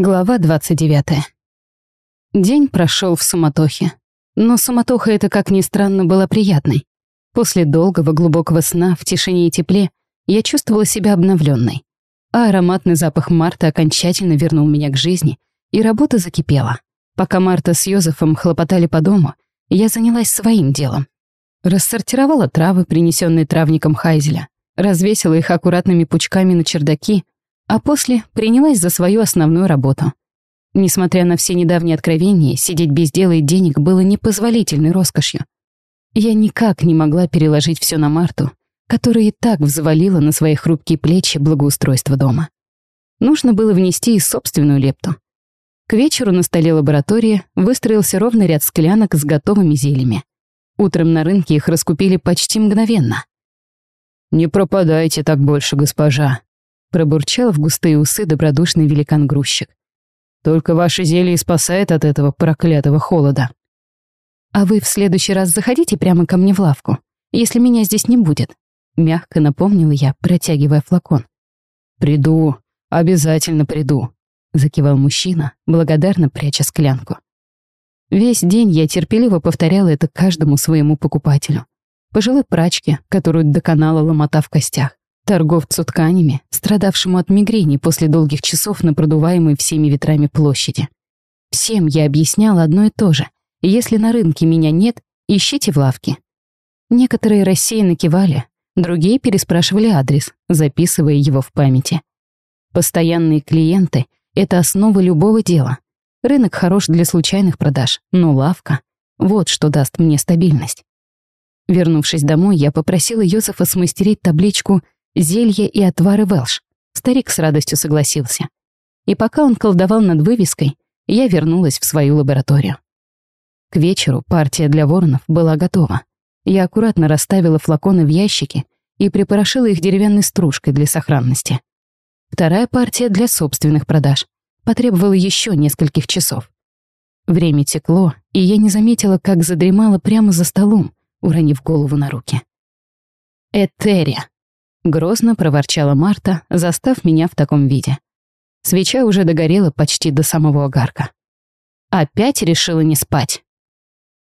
Глава 29. День прошел в суматохе. Но суматоха эта, как ни странно, была приятной. После долгого глубокого сна в тишине и тепле я чувствовала себя обновленной. А ароматный запах Марта окончательно вернул меня к жизни, и работа закипела. Пока Марта с Йозефом хлопотали по дому, я занялась своим делом. Рассортировала травы, принесенные травником Хайзеля, развесила их аккуратными пучками на чердаки а после принялась за свою основную работу. Несмотря на все недавние откровения, сидеть без дела и денег было непозволительной роскошью. Я никак не могла переложить все на Марту, которая и так взвалила на свои хрупкие плечи благоустройство дома. Нужно было внести и собственную лепту. К вечеру на столе лаборатории выстроился ровный ряд склянок с готовыми зельями. Утром на рынке их раскупили почти мгновенно. «Не пропадайте так больше, госпожа», Пробурчал в густые усы добродушный великан-грузчик. «Только ваше зелье спасает от этого проклятого холода». «А вы в следующий раз заходите прямо ко мне в лавку, если меня здесь не будет», мягко напомнила я, протягивая флакон. «Приду, обязательно приду», — закивал мужчина, благодарно пряча склянку. Весь день я терпеливо повторяла это каждому своему покупателю. Пожилой прачке, которую доконала ломота в костях торговцу тканями, страдавшему от мигрени после долгих часов на продуваемой всеми ветрами площади. Всем я объясняла одно и то же. Если на рынке меня нет, ищите в лавке. Некоторые рассеянно кивали, другие переспрашивали адрес, записывая его в памяти. Постоянные клиенты — это основа любого дела. Рынок хорош для случайных продаж, но лавка — вот что даст мне стабильность. Вернувшись домой, я попросила Йозефа смастерить табличку зелье и отвары Велш. Старик с радостью согласился. И пока он колдовал над вывеской, я вернулась в свою лабораторию. К вечеру партия для воронов была готова. Я аккуратно расставила флаконы в ящике и припорошила их деревянной стружкой для сохранности. Вторая партия для собственных продаж потребовала еще нескольких часов. Время текло, и я не заметила, как задремала прямо за столом, уронив голову на руки. Этерия. Грозно проворчала Марта, застав меня в таком виде. Свеча уже догорела почти до самого огарка. Опять решила не спать.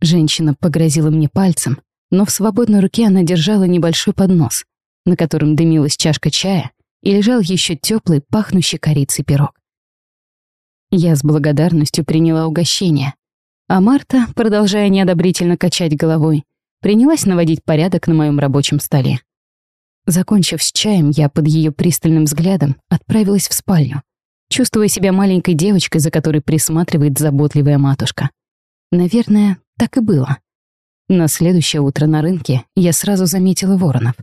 Женщина погрозила мне пальцем, но в свободной руке она держала небольшой поднос, на котором дымилась чашка чая и лежал еще теплый, пахнущий корицей пирог. Я с благодарностью приняла угощение, а Марта, продолжая неодобрительно качать головой, принялась наводить порядок на моем рабочем столе. Закончив с чаем, я под ее пристальным взглядом отправилась в спальню, чувствуя себя маленькой девочкой, за которой присматривает заботливая матушка. Наверное, так и было. На следующее утро на рынке я сразу заметила воронов.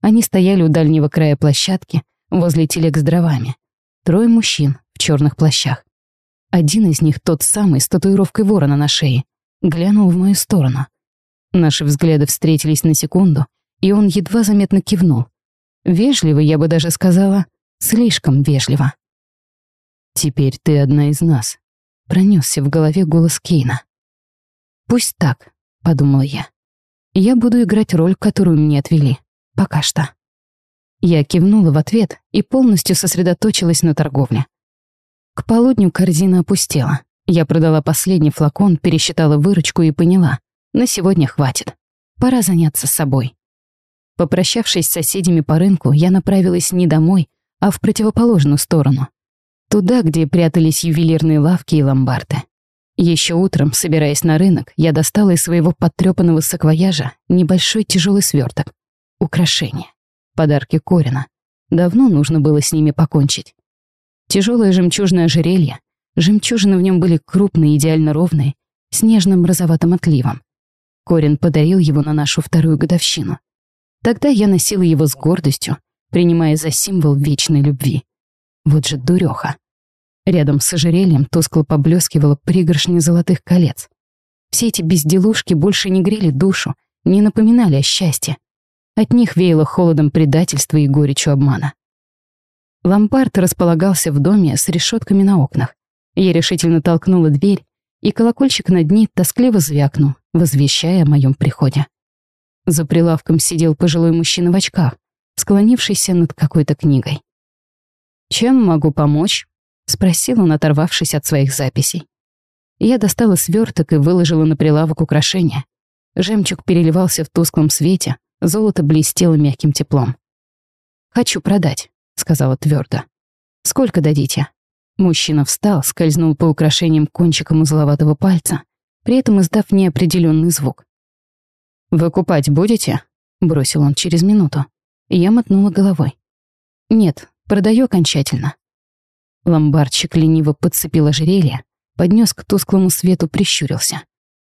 Они стояли у дальнего края площадки, возле телег с дровами. Трое мужчин в черных плащах. Один из них, тот самый, с татуировкой ворона на шее, глянул в мою сторону. Наши взгляды встретились на секунду, и он едва заметно кивнул. Вежливо, я бы даже сказала, слишком вежливо. «Теперь ты одна из нас», — пронесся в голове голос Кейна. «Пусть так», — подумала я. «Я буду играть роль, которую мне отвели. Пока что». Я кивнула в ответ и полностью сосредоточилась на торговле. К полудню корзина опустела. Я продала последний флакон, пересчитала выручку и поняла. На сегодня хватит. Пора заняться собой. Попрощавшись с соседями по рынку, я направилась не домой, а в противоположную сторону. Туда, где прятались ювелирные лавки и ломбарды. Еще утром, собираясь на рынок, я достала из своего подтрепанного саквояжа небольшой тяжелый сверток. Украшение. Подарки Корина. Давно нужно было с ними покончить. Тяжелое жемчужное ожерелье. Жемчужины в нем были крупные, идеально ровные, с нежным розоватым отливом. Корин подарил его на нашу вторую годовщину. Тогда я носила его с гордостью, принимая за символ вечной любви. Вот же дуреха. Рядом с ожерельем тускло поблескивало пригоршни золотых колец. Все эти безделушки больше не грели душу, не напоминали о счастье. От них веяло холодом предательства и горечью обмана. Ломбард располагался в доме с решетками на окнах. Я решительно толкнула дверь, и колокольчик над ней тоскливо звякнул, возвещая о моем приходе. За прилавком сидел пожилой мужчина в очках, склонившийся над какой-то книгой. «Чем могу помочь?» — Спросил он, оторвавшись от своих записей. Я достала сверток и выложила на прилавок украшения. Жемчуг переливался в тусклом свете, золото блестело мягким теплом. «Хочу продать», — сказала твердо. «Сколько дадите?» Мужчина встал, скользнул по украшениям кончиком узловатого пальца, при этом издав неопределенный звук. «Выкупать будете?» — бросил он через минуту. Я мотнула головой. «Нет, продаю окончательно». Ломбардчик лениво подцепил ожерелье, поднес к тусклому свету, прищурился.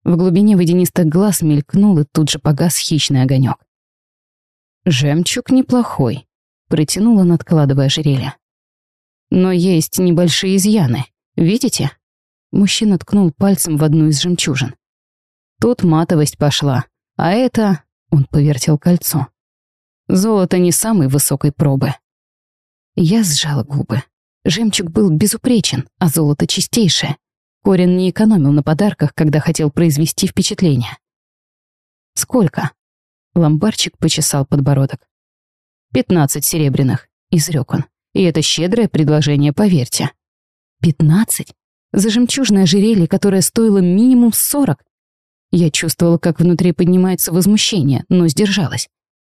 В глубине водянистых глаз мелькнул и тут же погас хищный огонек. «Жемчуг неплохой», — протянул он, откладывая ожерелье. «Но есть небольшие изъяны, видите?» Мужчина ткнул пальцем в одну из жемчужин. «Тут матовость пошла, а это...» — он повертел кольцо. «Золото не самой высокой пробы». Я сжала губы. Жемчуг был безупречен, а золото чистейшее. Корин не экономил на подарках, когда хотел произвести впечатление. «Сколько?» Ломбарчик почесал подбородок. «Пятнадцать серебряных», — изрек он. «И это щедрое предложение, поверьте». «Пятнадцать? За жемчужное ожерелье, которое стоило минимум сорок?» Я чувствовала, как внутри поднимается возмущение, но сдержалась.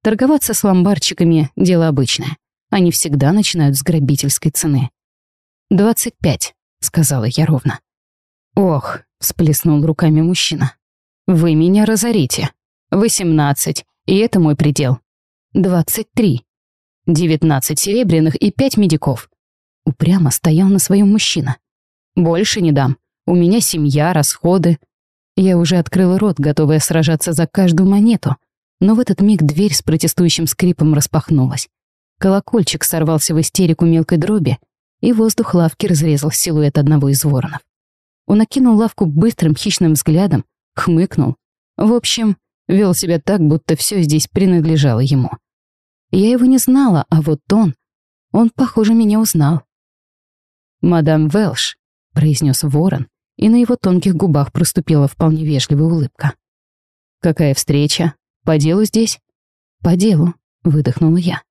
Торговаться с ломбарчиками — дело обычное. Они всегда начинают с грабительской цены. «Двадцать пять», — сказала я ровно. «Ох», — всплеснул руками мужчина. «Вы меня разорите. Восемнадцать, и это мой предел. Двадцать три. Девятнадцать серебряных и пять медиков». Упрямо стоял на своем мужчина. «Больше не дам. У меня семья, расходы». Я уже открыла рот, готовая сражаться за каждую монету, но в этот миг дверь с протестующим скрипом распахнулась. Колокольчик сорвался в истерику мелкой дроби, и воздух лавки разрезал силуэт одного из воронов. Он окинул лавку быстрым хищным взглядом, хмыкнул. В общем, вел себя так, будто все здесь принадлежало ему. Я его не знала, а вот он... Он, похоже, меня узнал. «Мадам Велш», — произнес ворон, и на его тонких губах проступила вполне вежливая улыбка. «Какая встреча? По делу здесь?» «По делу», — выдохнула я.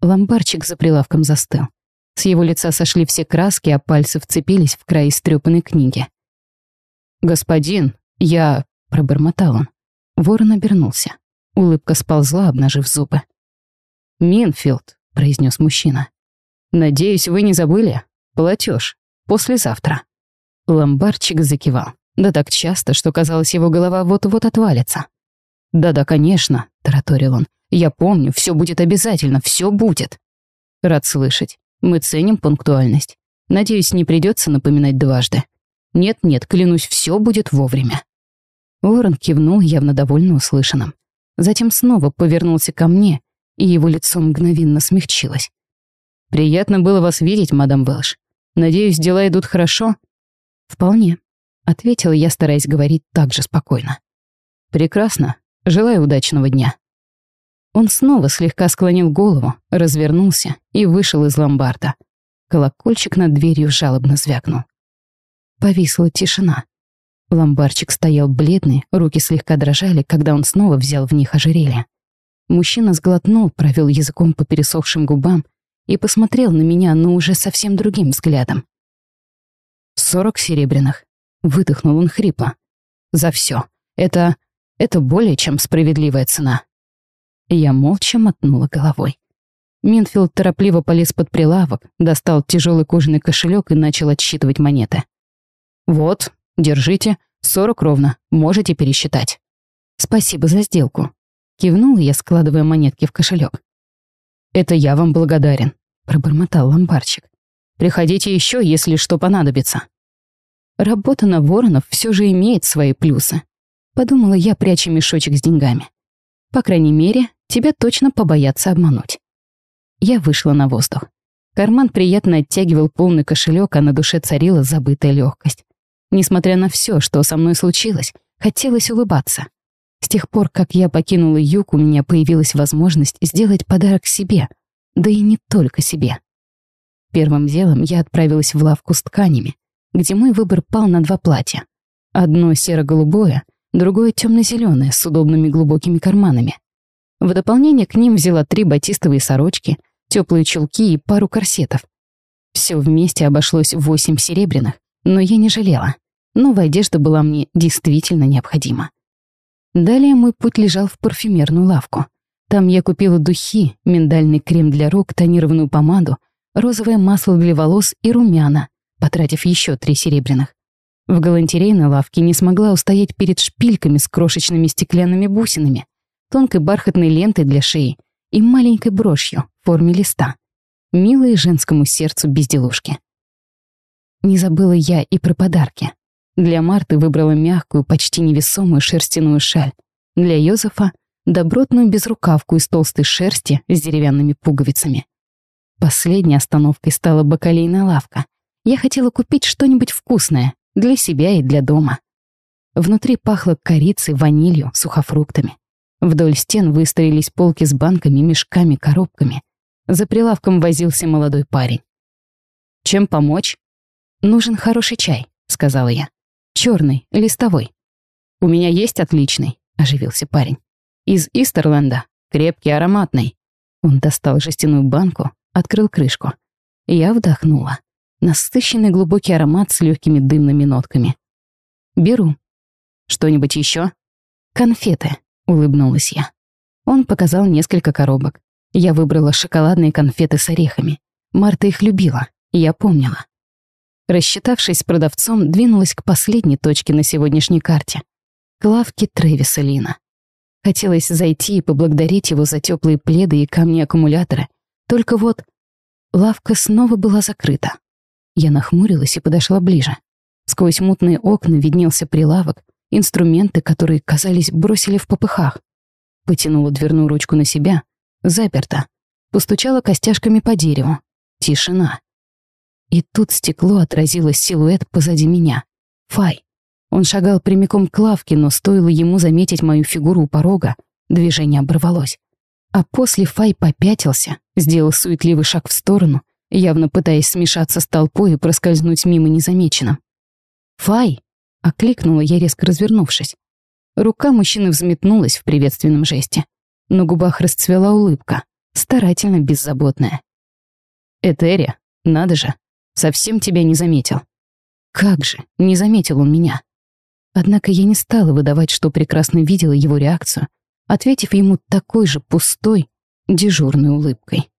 Ломбарчик за прилавком застыл. С его лица сошли все краски, а пальцы вцепились в край истрёпанной книги. «Господин, я...» — пробормотал он. Ворон обернулся. Улыбка сползла, обнажив зубы. «Минфилд», — произнес мужчина. «Надеюсь, вы не забыли? Платеж. Послезавтра». Ломбарчик закивал. Да так часто, что казалось, его голова вот-вот отвалится. «Да-да, конечно», — тараторил он. «Я помню, все будет обязательно, все будет». «Рад слышать. Мы ценим пунктуальность. Надеюсь, не придется напоминать дважды. Нет-нет, клянусь, все будет вовремя». Уоррен кивнул, явно довольно услышанным. Затем снова повернулся ко мне, и его лицо мгновенно смягчилось. «Приятно было вас видеть, мадам Велш. Надеюсь, дела идут хорошо?» «Вполне», — ответила я, стараясь говорить так же спокойно. «Прекрасно. Желаю удачного дня». Он снова слегка склонил голову, развернулся и вышел из ломбарда. Колокольчик над дверью жалобно звякнул. Повисла тишина. Ломбарчик стоял бледный, руки слегка дрожали, когда он снова взял в них ожерелье. Мужчина сглотнул, провел языком по пересохшим губам и посмотрел на меня, но уже совсем другим взглядом. «Сорок серебряных», — выдохнул он хрипло. «За все. Это... это более чем справедливая цена». Я молча мотнула головой. Минфилд торопливо полез под прилавок, достал тяжелый кожаный кошелек и начал отсчитывать монеты. «Вот, держите, сорок ровно, можете пересчитать». «Спасибо за сделку», — кивнул я, складывая монетки в кошелек. «Это я вам благодарен», — пробормотал ломбарчик. «Приходите еще, если что понадобится». Работа на воронов все же имеет свои плюсы, подумала я, пряча мешочек с деньгами. По крайней мере, тебя точно побоятся обмануть. Я вышла на воздух. Карман приятно оттягивал полный кошелек, а на душе царила забытая легкость. Несмотря на все, что со мной случилось, хотелось улыбаться. С тех пор, как я покинула юг, у меня появилась возможность сделать подарок себе, да и не только себе. Первым делом я отправилась в лавку с тканями, где мой выбор пал на два платья. Одно серо-голубое, другое темно-зеленое с удобными глубокими карманами. В дополнение к ним взяла три батистовые сорочки, теплые чулки и пару корсетов. Все вместе обошлось в восемь серебряных, но я не жалела. Новая одежда была мне действительно необходима. Далее мой путь лежал в парфюмерную лавку. Там я купила духи, миндальный крем для рук, тонированную помаду, розовое масло для волос и румяна, потратив еще три серебряных. В галантерейной лавке не смогла устоять перед шпильками с крошечными стеклянными бусинами, тонкой бархатной лентой для шеи и маленькой брошью в форме листа. Милые женскому сердцу безделушки. Не забыла я и про подарки. Для Марты выбрала мягкую, почти невесомую шерстяную шаль. Для Йозефа — добротную безрукавку из толстой шерсти с деревянными пуговицами. Последней остановкой стала бакалейная лавка. Я хотела купить что-нибудь вкусное для себя и для дома. Внутри пахло корицей, ванилью, сухофруктами. Вдоль стен выстроились полки с банками, мешками, коробками. За прилавком возился молодой парень. «Чем помочь?» «Нужен хороший чай», — сказала я. Черный, листовой. «У меня есть отличный», — оживился парень. «Из Истерленда, крепкий, ароматный». Он достал жестяную банку, открыл крышку. Я вдохнула. Насыщенный глубокий аромат с легкими дымными нотками. «Беру». «Что-нибудь еще? «Конфеты», — улыбнулась я. Он показал несколько коробок. Я выбрала шоколадные конфеты с орехами. Марта их любила, я помнила. Рассчитавшись с продавцом, двинулась к последней точке на сегодняшней карте — к лавке Трэвиса Лина. Хотелось зайти и поблагодарить его за теплые пледы и камни-аккумуляторы. Только вот лавка снова была закрыта. Я нахмурилась и подошла ближе. Сквозь мутные окна виднелся прилавок, инструменты, которые, казались, бросили в попыхах. Потянула дверную ручку на себя. Заперто. Постучала костяшками по дереву. Тишина. И тут стекло отразило силуэт позади меня. Фай. Он шагал прямиком к лавке, но стоило ему заметить мою фигуру у порога, движение оборвалось. А после Фай попятился, сделал суетливый шаг в сторону, явно пытаясь смешаться с толпой и проскользнуть мимо незамеченным. «Фай!» — окликнула я, резко развернувшись. Рука мужчины взметнулась в приветственном жесте. На губах расцвела улыбка, старательно беззаботная. «Этери, надо же, Совсем тебя не заметил. Как же, не заметил он меня. Однако я не стала выдавать, что прекрасно видела его реакцию, ответив ему такой же пустой, дежурной улыбкой.